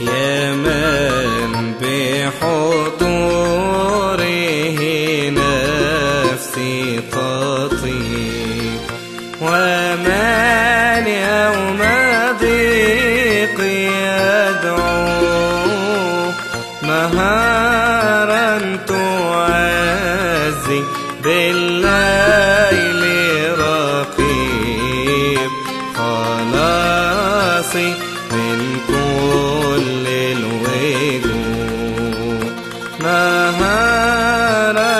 يا من بحضوره نفسي تطيب. ومن يوم ضيق يدعو نهارا تعزي بالليل رقيب. خلاصي من كل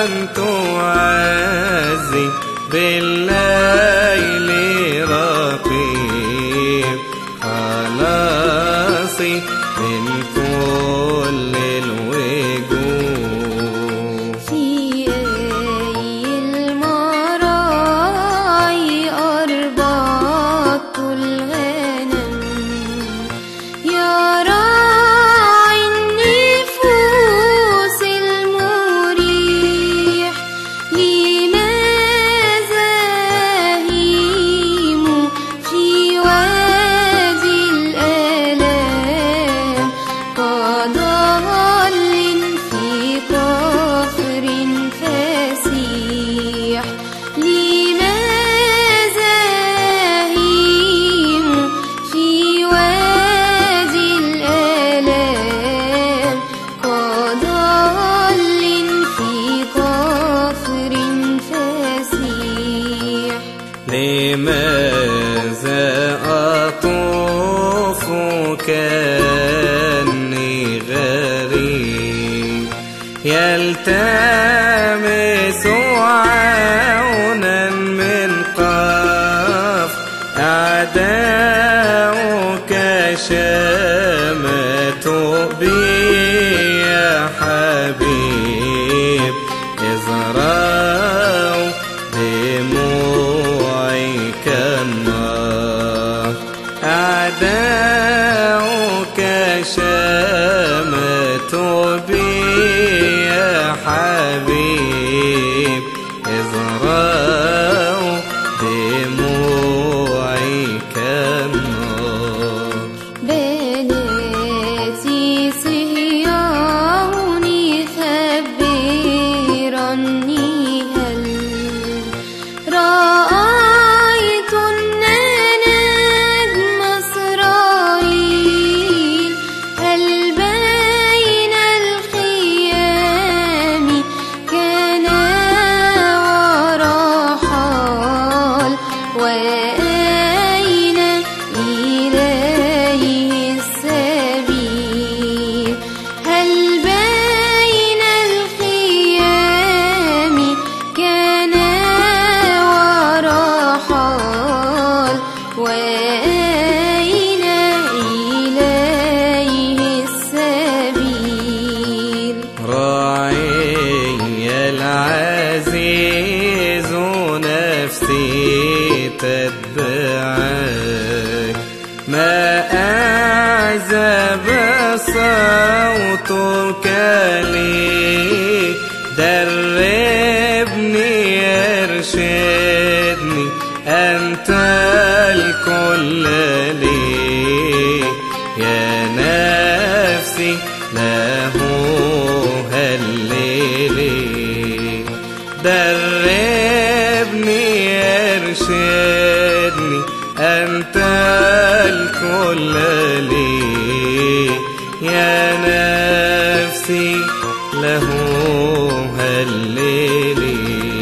نهارا تعزي بالليل رقيب خلاصي لماذا أطوف كأني غريب. يلتمس عونا من قاف أعداؤك said العزيز نفسي تتبعك. ما أعزب صوتك لي. دربني ارشدني أنت الكل لي. يا نفسي له هللي دربني ارشدني أنت الكل لي. يا نفسي له هللي.